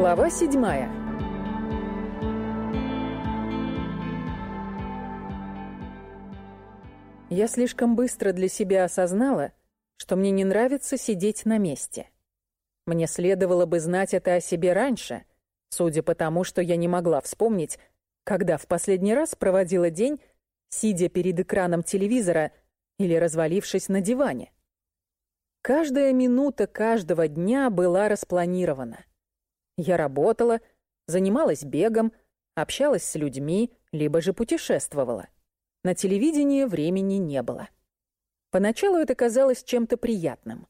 Глава седьмая. Я слишком быстро для себя осознала, что мне не нравится сидеть на месте. Мне следовало бы знать это о себе раньше, судя по тому, что я не могла вспомнить, когда в последний раз проводила день, сидя перед экраном телевизора или развалившись на диване. Каждая минута каждого дня была распланирована. Я работала, занималась бегом, общалась с людьми, либо же путешествовала. На телевидении времени не было. Поначалу это казалось чем-то приятным.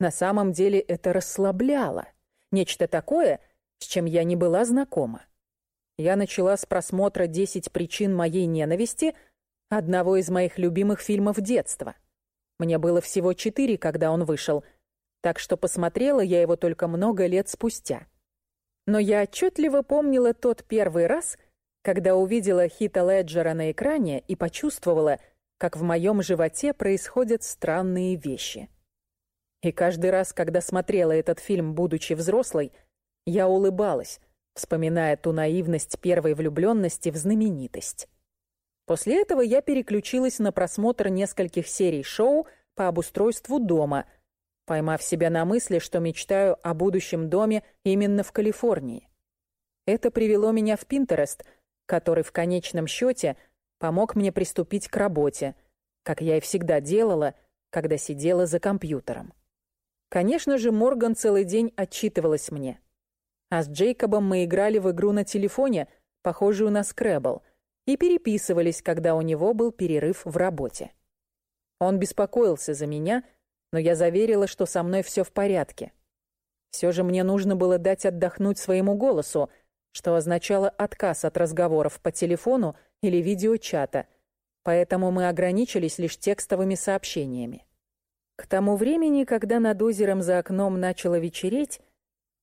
На самом деле это расслабляло. Нечто такое, с чем я не была знакома. Я начала с просмотра «10 причин моей ненависти», одного из моих любимых фильмов детства. Мне было всего четыре, когда он вышел, так что посмотрела я его только много лет спустя. Но я отчетливо помнила тот первый раз, когда увидела Хита Леджера на экране и почувствовала, как в моем животе происходят странные вещи. И каждый раз, когда смотрела этот фильм, будучи взрослой, я улыбалась, вспоминая ту наивность первой влюбленности в знаменитость. После этого я переключилась на просмотр нескольких серий шоу по обустройству дома — поймав себя на мысли, что мечтаю о будущем доме именно в Калифорнии. Это привело меня в Пинтерест, который в конечном счете помог мне приступить к работе, как я и всегда делала, когда сидела за компьютером. Конечно же, Морган целый день отчитывалась мне. А с Джейкобом мы играли в игру на телефоне, похожую на скребл, и переписывались, когда у него был перерыв в работе. Он беспокоился за меня — но я заверила, что со мной все в порядке. Все же мне нужно было дать отдохнуть своему голосу, что означало отказ от разговоров по телефону или видеочата, поэтому мы ограничились лишь текстовыми сообщениями. К тому времени, когда над озером за окном начало вечереть,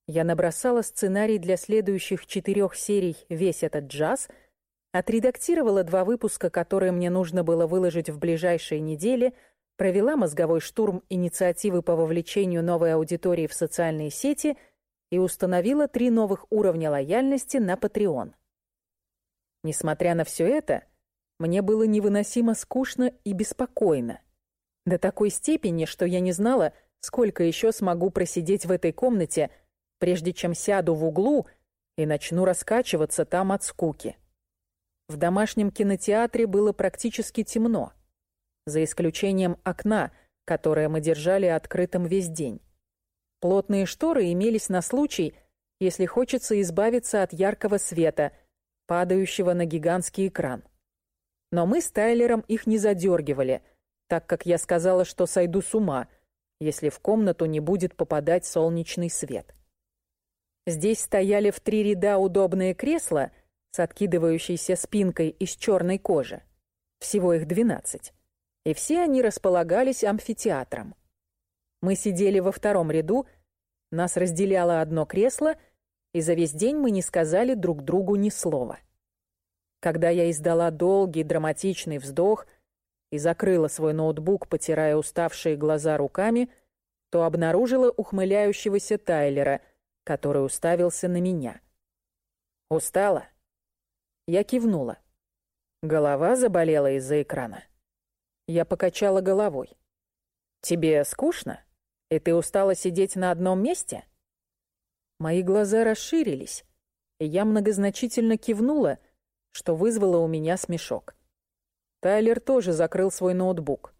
я набросала сценарий для следующих четырех серий «Весь этот джаз», отредактировала два выпуска, которые мне нужно было выложить в ближайшие недели — провела мозговой штурм инициативы по вовлечению новой аудитории в социальные сети и установила три новых уровня лояльности на Patreon. Несмотря на все это, мне было невыносимо скучно и беспокойно. До такой степени, что я не знала, сколько еще смогу просидеть в этой комнате, прежде чем сяду в углу и начну раскачиваться там от скуки. В домашнем кинотеатре было практически темно за исключением окна, которое мы держали открытым весь день. Плотные шторы имелись на случай, если хочется избавиться от яркого света, падающего на гигантский экран. Но мы с Тайлером их не задергивали, так как я сказала, что сойду с ума, если в комнату не будет попадать солнечный свет. Здесь стояли в три ряда удобные кресла с откидывающейся спинкой из черной кожи. Всего их двенадцать и все они располагались амфитеатром. Мы сидели во втором ряду, нас разделяло одно кресло, и за весь день мы не сказали друг другу ни слова. Когда я издала долгий драматичный вздох и закрыла свой ноутбук, потирая уставшие глаза руками, то обнаружила ухмыляющегося Тайлера, который уставился на меня. «Устала?» Я кивнула. Голова заболела из-за экрана. Я покачала головой. «Тебе скучно? И ты устала сидеть на одном месте?» Мои глаза расширились, и я многозначительно кивнула, что вызвало у меня смешок. Тайлер тоже закрыл свой ноутбук.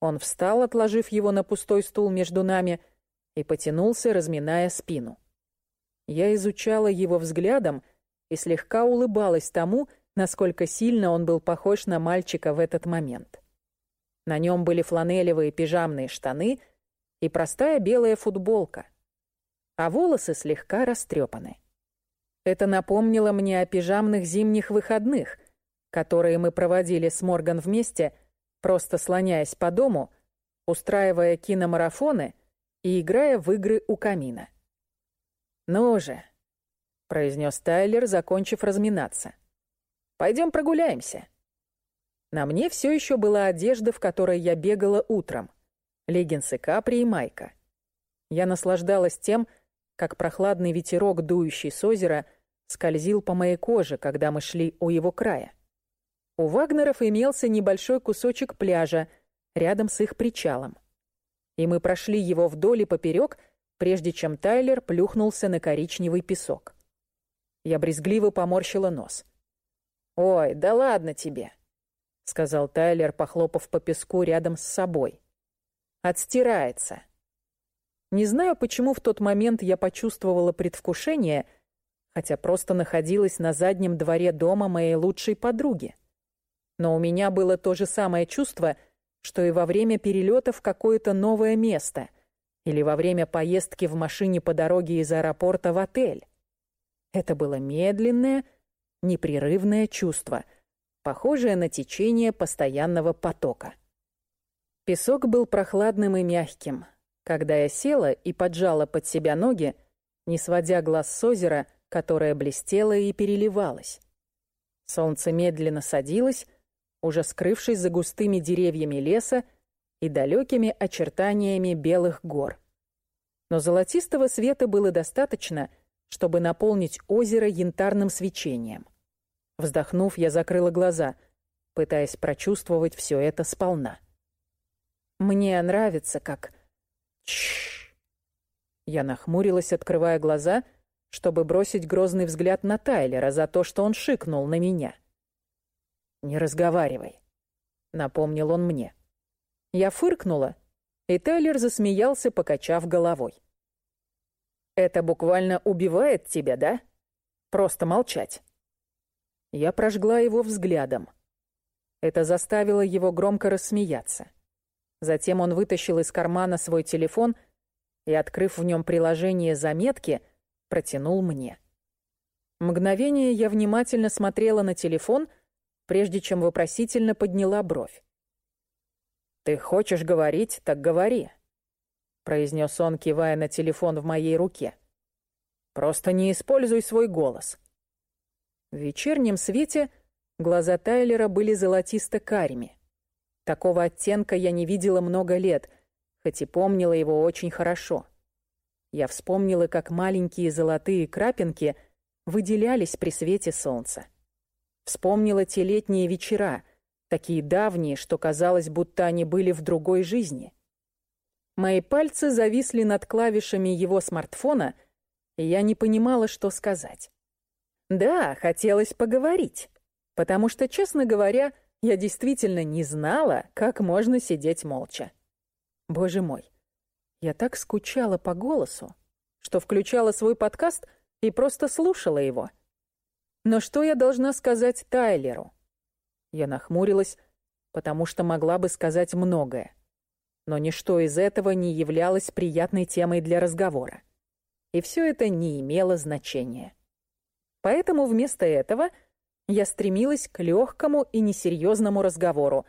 Он встал, отложив его на пустой стул между нами, и потянулся, разминая спину. Я изучала его взглядом и слегка улыбалась тому, насколько сильно он был похож на мальчика в этот момент. На нем были фланелевые пижамные штаны и простая белая футболка, а волосы слегка растрепаны. Это напомнило мне о пижамных зимних выходных, которые мы проводили с Морган вместе, просто слоняясь по дому, устраивая киномарафоны и играя в игры у камина. «Ну же», — произнес Тайлер, закончив разминаться, — «пойдем прогуляемся». На мне все еще была одежда, в которой я бегала утром. Леггинсы капри и майка. Я наслаждалась тем, как прохладный ветерок, дующий с озера, скользил по моей коже, когда мы шли у его края. У Вагнеров имелся небольшой кусочек пляжа рядом с их причалом. И мы прошли его вдоль и поперек, прежде чем Тайлер плюхнулся на коричневый песок. Я брезгливо поморщила нос. «Ой, да ладно тебе», — сказал Тайлер, похлопав по песку рядом с собой. «Отстирается». Не знаю, почему в тот момент я почувствовала предвкушение, хотя просто находилась на заднем дворе дома моей лучшей подруги. Но у меня было то же самое чувство, что и во время перелета в какое-то новое место или во время поездки в машине по дороге из аэропорта в отель. Это было медленное, непрерывное чувство, похожее на течение постоянного потока. Песок был прохладным и мягким. Когда я села и поджала под себя ноги, не сводя глаз с озера, которое блестело и переливалось. Солнце медленно садилось, уже скрывшись за густыми деревьями леса и далекими очертаниями белых гор. Но золотистого света было достаточно, чтобы наполнить озеро янтарным свечением. Вздохнув, я закрыла глаза, пытаясь прочувствовать все это сполна. «Мне нравится, как...» Чш. Я нахмурилась, открывая глаза, чтобы бросить грозный взгляд на Тайлера за то, что он шикнул на меня. «Не разговаривай», — напомнил он мне. Я фыркнула, и Тайлер засмеялся, покачав головой. «Это буквально убивает тебя, да? Просто молчать». Я прожгла его взглядом. Это заставило его громко рассмеяться. Затем он вытащил из кармана свой телефон и, открыв в нем приложение заметки, протянул мне. Мгновение я внимательно смотрела на телефон, прежде чем вопросительно подняла бровь. «Ты хочешь говорить, так говори», — произнес он, кивая на телефон в моей руке. «Просто не используй свой голос». В вечернем свете глаза Тайлера были золотисто-карими. Такого оттенка я не видела много лет, хоть и помнила его очень хорошо. Я вспомнила, как маленькие золотые крапинки выделялись при свете солнца. Вспомнила те летние вечера, такие давние, что казалось, будто они были в другой жизни. Мои пальцы зависли над клавишами его смартфона, и я не понимала, что сказать. Да, хотелось поговорить, потому что, честно говоря, я действительно не знала, как можно сидеть молча. Боже мой, я так скучала по голосу, что включала свой подкаст и просто слушала его — но что я должна сказать Тайлеру? Я нахмурилась, потому что могла бы сказать многое. Но ничто из этого не являлось приятной темой для разговора. И все это не имело значения. Поэтому вместо этого я стремилась к легкому и несерьезному разговору,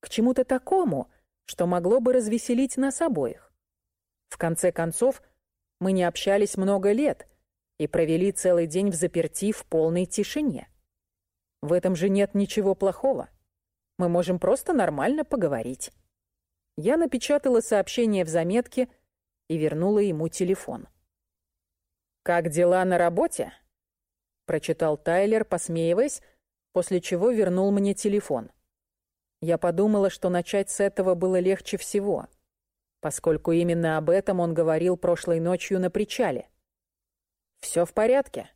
к чему-то такому, что могло бы развеселить нас обоих. В конце концов, мы не общались много лет — и провели целый день в заперти в полной тишине. В этом же нет ничего плохого. Мы можем просто нормально поговорить. Я напечатала сообщение в заметке и вернула ему телефон. «Как дела на работе?» Прочитал Тайлер, посмеиваясь, после чего вернул мне телефон. Я подумала, что начать с этого было легче всего, поскольку именно об этом он говорил прошлой ночью на причале. Все в порядке.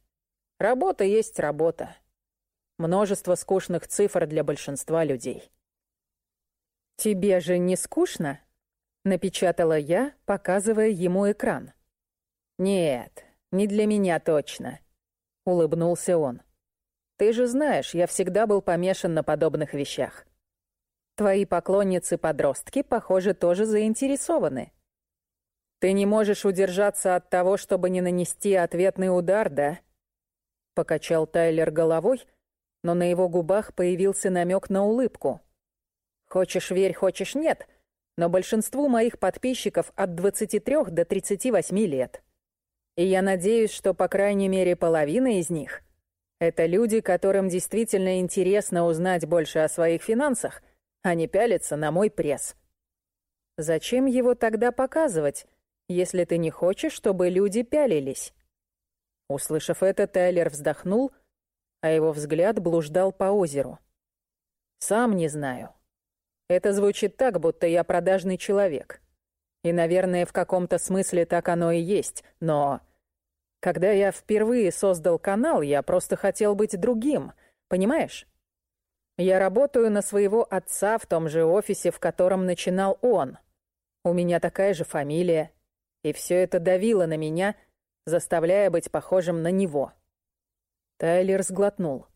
Работа есть работа. Множество скучных цифр для большинства людей. «Тебе же не скучно?» — напечатала я, показывая ему экран. «Нет, не для меня точно», — улыбнулся он. «Ты же знаешь, я всегда был помешан на подобных вещах. Твои поклонницы-подростки, похоже, тоже заинтересованы. «Ты не можешь удержаться от того, чтобы не нанести ответный удар, да?» Покачал Тайлер головой, но на его губах появился намек на улыбку. «Хочешь верь, хочешь нет, но большинству моих подписчиков от 23 до 38 лет. И я надеюсь, что по крайней мере половина из них — это люди, которым действительно интересно узнать больше о своих финансах, а не пялиться на мой пресс. Зачем его тогда показывать?» если ты не хочешь, чтобы люди пялились». Услышав это, Тайлер вздохнул, а его взгляд блуждал по озеру. «Сам не знаю. Это звучит так, будто я продажный человек. И, наверное, в каком-то смысле так оно и есть, но... Когда я впервые создал канал, я просто хотел быть другим, понимаешь? Я работаю на своего отца в том же офисе, в котором начинал он. У меня такая же фамилия. И все это давило на меня, заставляя быть похожим на него. Тайлер сглотнул.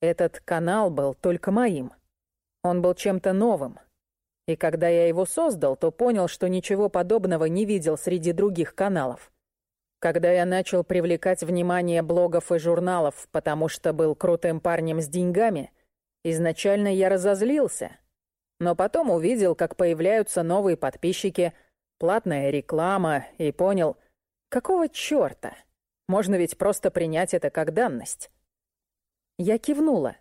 Этот канал был только моим. Он был чем-то новым. И когда я его создал, то понял, что ничего подобного не видел среди других каналов. Когда я начал привлекать внимание блогов и журналов, потому что был крутым парнем с деньгами, изначально я разозлился. Но потом увидел, как появляются новые подписчики, платная реклама, и понял, какого чёрта? Можно ведь просто принять это как данность. Я кивнула,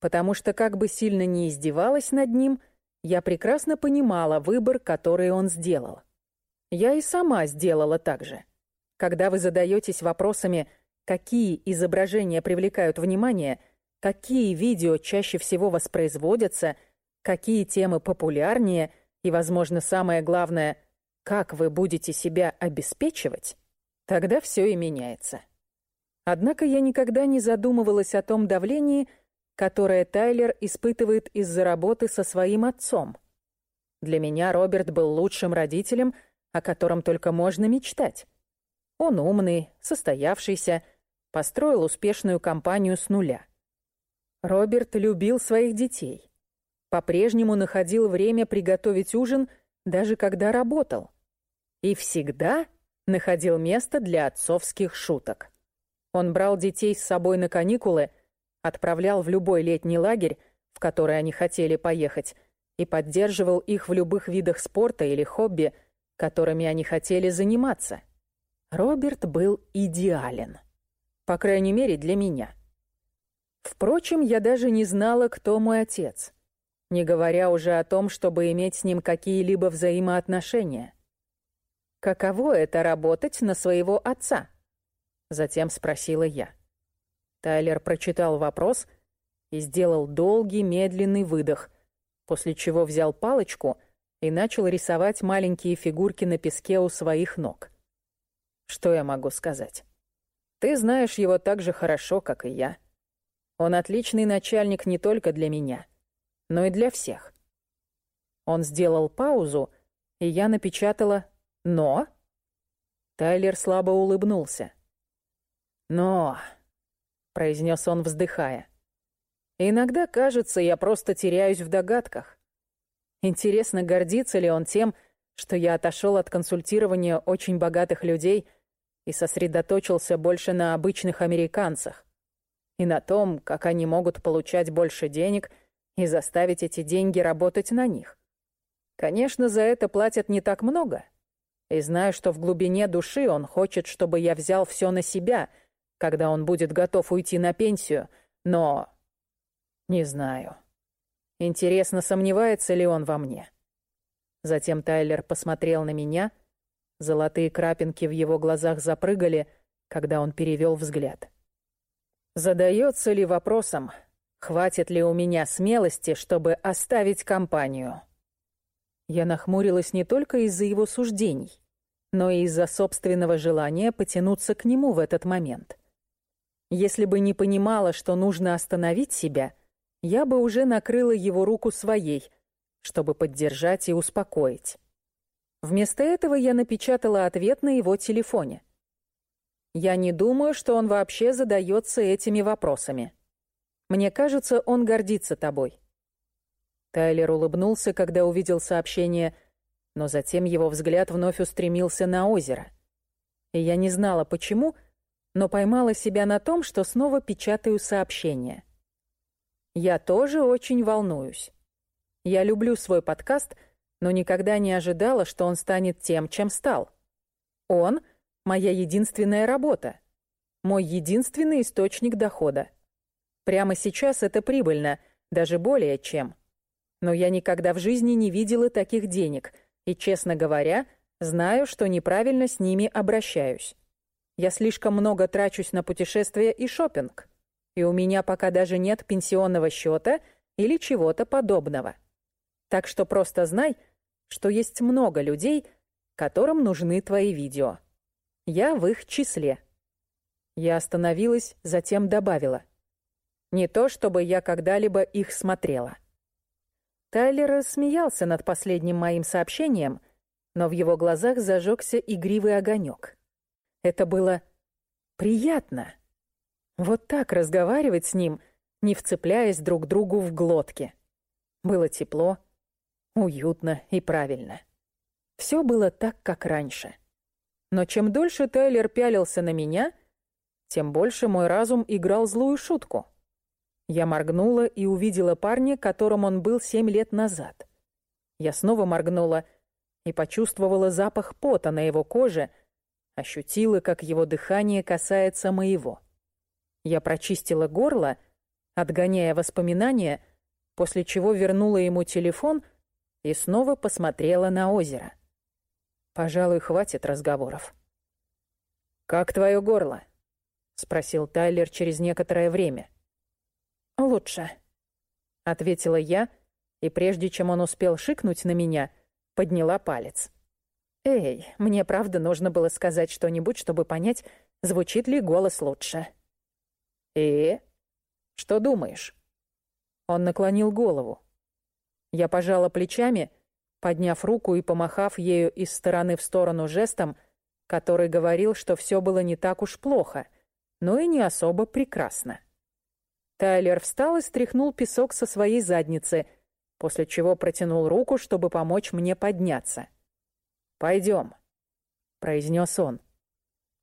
потому что как бы сильно не издевалась над ним, я прекрасно понимала выбор, который он сделал. Я и сама сделала так же. Когда вы задаетесь вопросами, какие изображения привлекают внимание, какие видео чаще всего воспроизводятся, какие темы популярнее и, возможно, самое главное, как вы будете себя обеспечивать, тогда все и меняется. Однако я никогда не задумывалась о том давлении, которое Тайлер испытывает из-за работы со своим отцом. Для меня Роберт был лучшим родителем, о котором только можно мечтать. Он умный, состоявшийся, построил успешную компанию с нуля. Роберт любил своих детей. По-прежнему находил время приготовить ужин, даже когда работал. И всегда находил место для отцовских шуток. Он брал детей с собой на каникулы, отправлял в любой летний лагерь, в который они хотели поехать, и поддерживал их в любых видах спорта или хобби, которыми они хотели заниматься. Роберт был идеален. По крайней мере, для меня. Впрочем, я даже не знала, кто мой отец, не говоря уже о том, чтобы иметь с ним какие-либо взаимоотношения. «Каково это — работать на своего отца?» Затем спросила я. Тайлер прочитал вопрос и сделал долгий, медленный выдох, после чего взял палочку и начал рисовать маленькие фигурки на песке у своих ног. Что я могу сказать? Ты знаешь его так же хорошо, как и я. Он отличный начальник не только для меня, но и для всех. Он сделал паузу, и я напечатала «но». Тайлер слабо улыбнулся. «Но», — произнес он, вздыхая, — «иногда, кажется, я просто теряюсь в догадках. Интересно, гордится ли он тем, что я отошел от консультирования очень богатых людей и сосредоточился больше на обычных американцах и на том, как они могут получать больше денег и заставить эти деньги работать на них. Конечно, за это платят не так много. И знаю, что в глубине души он хочет, чтобы я взял все на себя, когда он будет готов уйти на пенсию, но... Не знаю. Интересно, сомневается ли он во мне. Затем Тайлер посмотрел на меня — Золотые крапинки в его глазах запрыгали, когда он перевел взгляд. Задается ли вопросом, хватит ли у меня смелости, чтобы оставить компанию? Я нахмурилась не только из-за его суждений, но и из-за собственного желания потянуться к нему в этот момент. Если бы не понимала, что нужно остановить себя, я бы уже накрыла его руку своей, чтобы поддержать и успокоить. Вместо этого я напечатала ответ на его телефоне. Я не думаю, что он вообще задается этими вопросами. Мне кажется, он гордится тобой. Тайлер улыбнулся, когда увидел сообщение, но затем его взгляд вновь устремился на озеро. И я не знала, почему, но поймала себя на том, что снова печатаю сообщение. Я тоже очень волнуюсь. Я люблю свой подкаст — но никогда не ожидала, что он станет тем, чем стал. Он — моя единственная работа, мой единственный источник дохода. Прямо сейчас это прибыльно, даже более чем. Но я никогда в жизни не видела таких денег, и, честно говоря, Знаю, что неправильно с ними обращаюсь. Я слишком много трачусь на путешествия и шопинг, и у меня пока даже нет пенсионного счета или чего-то подобного. Так что просто знай, что есть много людей, которым нужны твои видео. Я в их числе. Я остановилась, затем добавила. Не то, чтобы я когда-либо их смотрела. Тайлер рассмеялся над последним моим сообщением, но в его глазах зажегся игривый огонек. Это было приятно. Вот так разговаривать с ним, не вцепляясь друг другу в глотки. Было тепло, уютно и правильно. Все было так, как раньше. Но чем дольше Тайлер пялился на меня, тем больше мой разум играл злую шутку. Я моргнула и увидела парня, которым он был семь лет назад. Я снова моргнула и почувствовала запах пота на его коже, ощутила, как его дыхание касается моего. Я прочистила горло, отгоняя воспоминания, после чего вернула ему телефон и снова посмотрела на озеро. Пожалуй, хватит разговоров. «Как твое горло?» — спросил Тайлер через некоторое время. «Лучше», — ответила я, и прежде чем он успел шикнуть на меня, подняла палец. «Эй, мне правда нужно было сказать что-нибудь, чтобы понять, звучит ли голос лучше». «И? Что думаешь?» Он наклонил голову. Я пожала плечами, подняв руку и помахав ею из стороны в сторону жестом, который говорил, что все было не так уж плохо, но и не особо прекрасно. Тайлер встал и стряхнул песок со своей задницы, после чего протянул руку, чтобы помочь мне подняться. «Пойдем», — произнес он.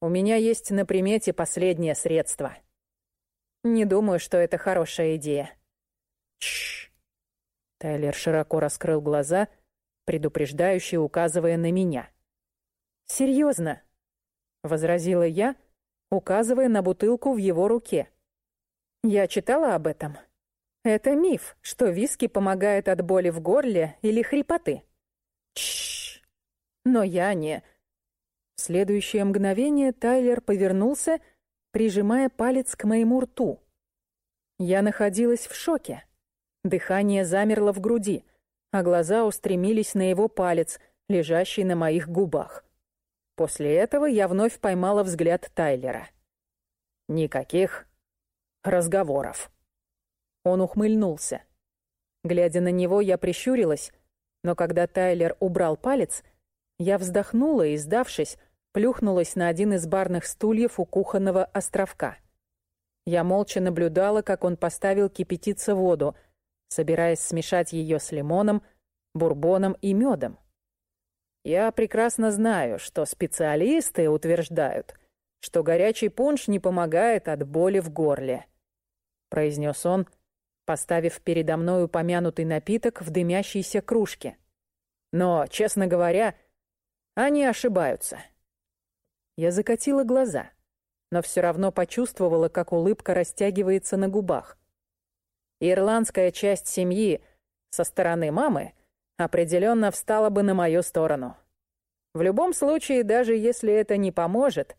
«У меня есть на примете последнее средство». «Не думаю, что это хорошая идея». «Тш!» Тайлер широко раскрыл глаза, предупреждающе указывая на меня. «Серьезно?» — возразила я, указывая на бутылку в его руке. Я читала об этом. Это миф, что виски помогает от боли в горле или хрипоты. Чш. Но я не... В следующее мгновение Тайлер повернулся, прижимая палец к моему рту. Я находилась в шоке. Дыхание замерло в груди, а глаза устремились на его палец, лежащий на моих губах. После этого я вновь поймала взгляд Тайлера. Никаких разговоров. Он ухмыльнулся. Глядя на него, я прищурилась, но когда Тайлер убрал палец, я вздохнула и, сдавшись, плюхнулась на один из барных стульев у кухонного островка. Я молча наблюдала, как он поставил кипятиться воду, собираясь смешать ее с лимоном, бурбоном и медом. Я прекрасно знаю, что специалисты утверждают, что горячий пунш не помогает от боли в горле произнес он, поставив передо мной упомянутый напиток в дымящейся кружке. Но, честно говоря, они ошибаются. Я закатила глаза, но все равно почувствовала, как улыбка растягивается на губах. Ирландская часть семьи со стороны мамы определенно встала бы на мою сторону. В любом случае, даже если это не поможет,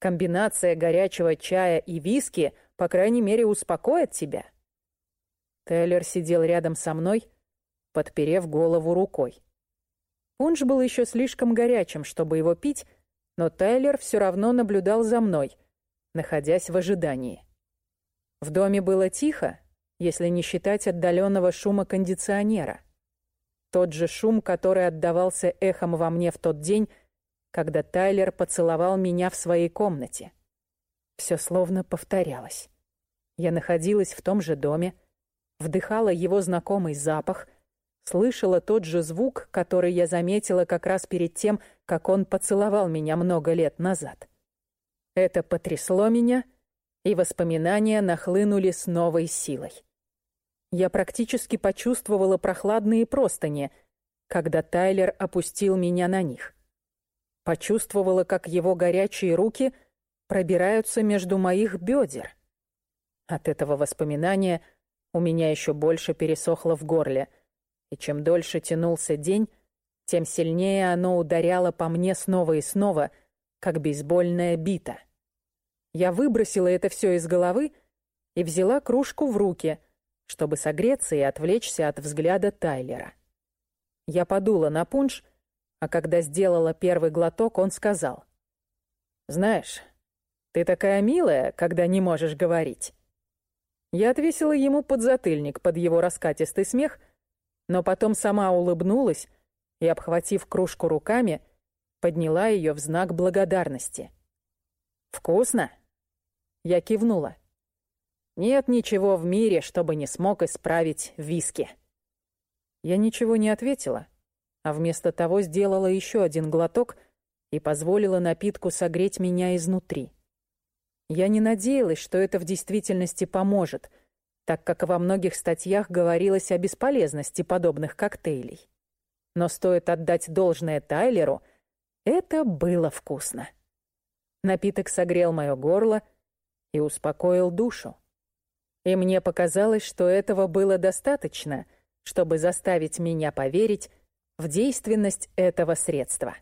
комбинация горячего чая и виски по крайней мере, успокоит тебя». Тейлер сидел рядом со мной, подперев голову рукой. Пунш был еще слишком горячим, чтобы его пить, но Тайлер все равно наблюдал за мной, находясь в ожидании. В доме было тихо, если не считать отдаленного шума кондиционера. Тот же шум, который отдавался эхом во мне в тот день, когда Тайлер поцеловал меня в своей комнате. Все словно повторялось. Я находилась в том же доме, вдыхала его знакомый запах, слышала тот же звук, который я заметила как раз перед тем, как он поцеловал меня много лет назад. Это потрясло меня, и воспоминания нахлынули с новой силой. Я практически почувствовала прохладные простыни, когда Тайлер опустил меня на них. Почувствовала, как его горячие руки пробираются между моих бедер — от этого воспоминания у меня еще больше пересохло в горле, и чем дольше тянулся день, тем сильнее оно ударяло по мне снова и снова, как бейсбольная бита. Я выбросила это все из головы и взяла кружку в руки, чтобы согреться и отвлечься от взгляда Тайлера. Я подула на пунш, а когда сделала первый глоток, он сказал. «Знаешь, ты такая милая, когда не можешь говорить». Я отвесила ему подзатыльник под его раскатистый смех, но потом сама улыбнулась и, обхватив кружку руками, подняла ее в знак благодарности. «Вкусно?» Я кивнула. «Нет ничего в мире, чтобы не смог исправить виски». Я ничего не ответила, а вместо того сделала еще один глоток и позволила напитку согреть меня изнутри. Я не надеялась, что это в действительности поможет, так как во многих статьях говорилось о бесполезности подобных коктейлей. Но стоит отдать должное Тайлеру, это было вкусно. Напиток согрел мое горло и успокоил душу. И мне показалось, что этого было достаточно, чтобы заставить меня поверить в действенность этого средства.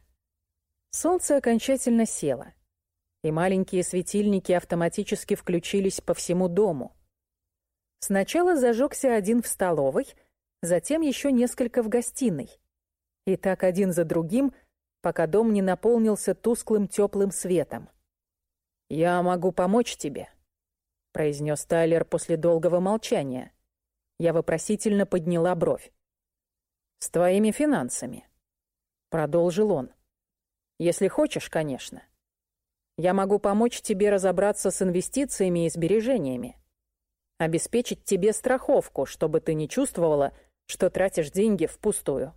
Солнце окончательно село — и маленькие светильники автоматически включились по всему дому. Сначала зажегся один в столовой, затем еще несколько в гостиной. И так один за другим, пока дом не наполнился тусклым теплым светом. «Я могу помочь тебе», — произнес Тайлер после долгого молчания. Я вопросительно подняла бровь. «С твоими финансами», — продолжил он. «Если хочешь, конечно. Я могу помочь тебе разобраться с инвестициями и сбережениями. Обеспечить тебе страховку, чтобы ты не чувствовала, что тратишь деньги впустую.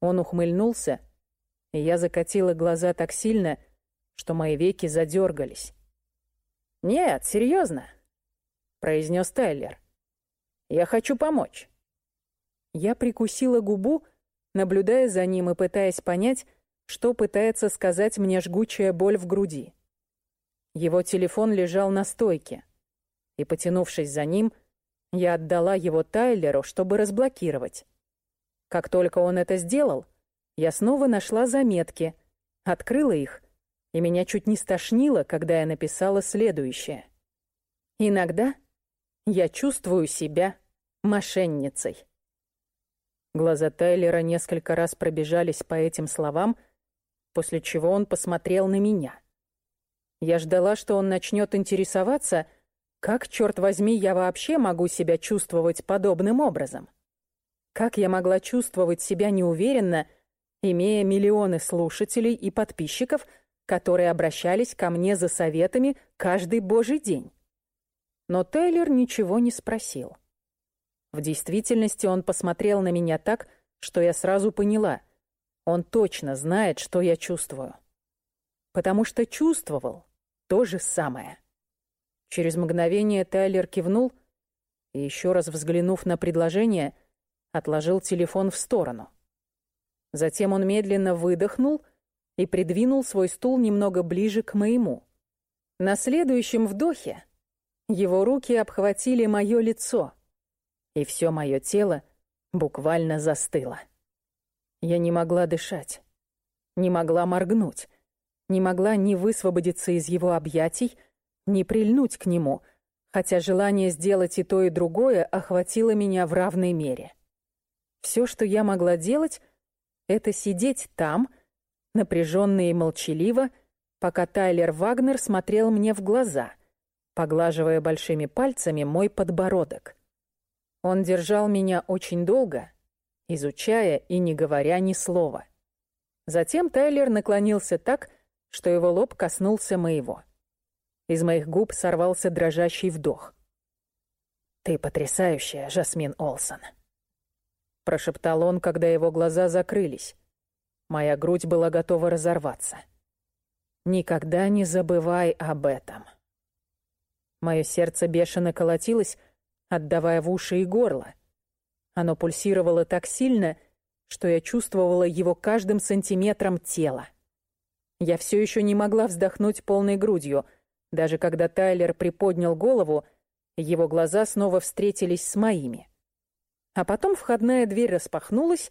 Он ухмыльнулся, и я закатила глаза так сильно, что мои веки задергались. «Нет, серьезно», — произнес Тайлер. «Я хочу помочь». Я прикусила губу, наблюдая за ним и пытаясь понять, что пытается сказать мне жгучая боль в груди. Его телефон лежал на стойке, и, потянувшись за ним, я отдала его Тайлеру, чтобы разблокировать. Как только он это сделал, я снова нашла заметки, открыла их, и меня чуть не стошнило, когда я написала следующее. «Иногда я чувствую себя мошенницей». Глаза Тайлера несколько раз пробежались по этим словам — после чего он посмотрел на меня. Я ждала, что он начнет интересоваться, как, черт возьми, я вообще могу себя чувствовать подобным образом. Как я могла чувствовать себя неуверенно, имея миллионы слушателей и подписчиков, которые обращались ко мне за советами каждый божий день? Но Тейлор ничего не спросил. В действительности он посмотрел на меня так, что я сразу поняла — он точно знает, что я чувствую. Потому что чувствовал то же самое. Через мгновение Тайлер кивнул и, еще раз взглянув на предложение, отложил телефон в сторону. Затем он медленно выдохнул и придвинул свой стул немного ближе к моему. На следующем вдохе его руки обхватили мое лицо, и все мое тело буквально застыло. Я не могла дышать, не могла моргнуть, не могла ни высвободиться из его объятий, ни прильнуть к нему, хотя желание сделать и то, и другое охватило меня в равной мере. Все, что я могла делать, это сидеть там, напряженно и молчаливо, пока Тайлер Вагнер смотрел мне в глаза, поглаживая большими пальцами мой подбородок. Он держал меня очень долго, изучая и не говоря ни слова. Затем Тайлер наклонился так, что его лоб коснулся моего. Из моих губ сорвался дрожащий вдох. «Ты потрясающая, Жасмин Олсон», — прошептал он, когда его глаза закрылись. Моя грудь была готова разорваться. «Никогда не забывай об этом». Мое сердце бешено колотилось, отдавая в уши и горло. Оно пульсировало так сильно, что я чувствовала его каждым сантиметром тела. Я все еще не могла вздохнуть полной грудью. Даже когда Тайлер приподнял голову, его глаза снова встретились с моими. А потом входная дверь распахнулась,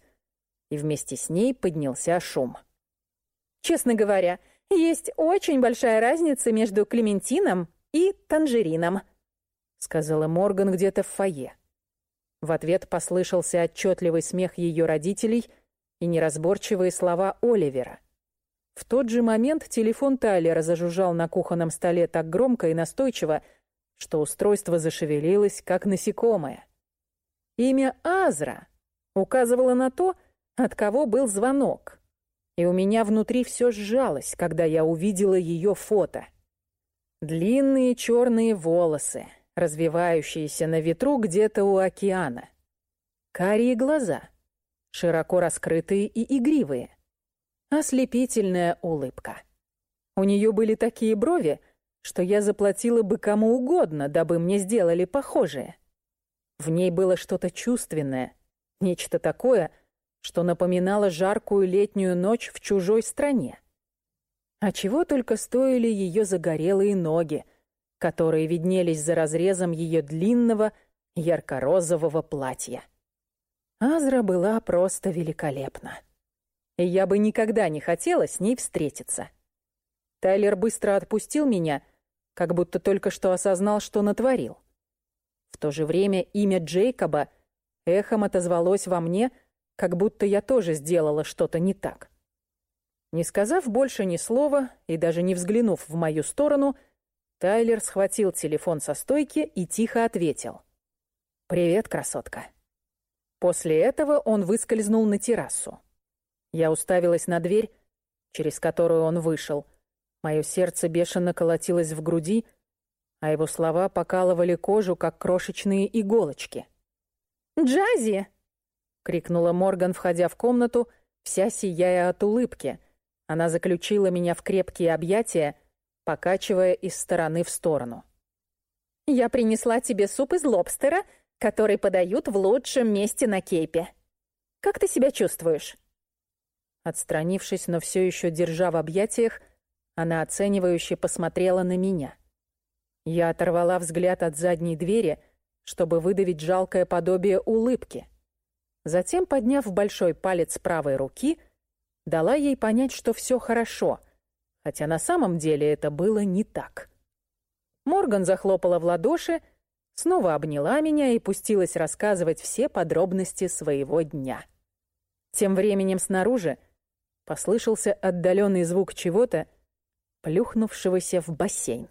и вместе с ней поднялся шум. «Честно говоря, есть очень большая разница между клементином и танжерином», сказала Морган где-то в фойе. В ответ послышался отчетливый смех ее родителей и неразборчивые слова Оливера. В тот же момент телефон Тайлера зажужжал на кухонном столе так громко и настойчиво, что устройство зашевелилось, как насекомое. Имя Азра указывало на то, от кого был звонок. И у меня внутри все сжалось, когда я увидела ее фото. Длинные черные волосы, развивающиеся на ветру где-то у океана. Карие глаза, широко раскрытые и игривые. Ослепительная улыбка. У нее были такие брови, что я заплатила бы кому угодно, дабы мне сделали похожее. В ней было что-то чувственное, нечто такое, что напоминало жаркую летнюю ночь в чужой стране. А чего только стоили ее загорелые ноги, которые виднелись за разрезом ее длинного ярко-розового платья. Азра была просто великолепна. И я бы никогда не хотела с ней встретиться. Тайлер быстро отпустил меня, как будто только что осознал, что натворил. В то же время имя Джейкоба эхом отозвалось во мне, как будто я тоже сделала что-то не так. Не сказав больше ни слова и даже не взглянув в мою сторону, Тайлер схватил телефон со стойки и тихо ответил. «Привет, красотка». После этого он выскользнул на террасу. Я уставилась на дверь, через которую он вышел. Мое сердце бешено колотилось в груди, а его слова покалывали кожу, как крошечные иголочки. «Джази!» — крикнула Морган, входя в комнату, вся сияя от улыбки. Она заключила меня в крепкие объятия, покачивая из стороны в сторону. «Я принесла тебе суп из лобстера, который подают в лучшем месте на Кейпе. Как ты себя чувствуешь?» Отстранившись, но все еще держа в объятиях, она оценивающе посмотрела на меня. Я оторвала взгляд от задней двери, чтобы выдавить жалкое подобие улыбки. Затем, подняв большой палец правой руки, дала ей понять, что все хорошо, хотя на самом деле это было не так. Морган захлопала в ладоши, снова обняла меня и пустилась рассказывать все подробности своего дня. Тем временем снаружи послышался отдаленный звук чего-то, плюхнувшегося в бассейн.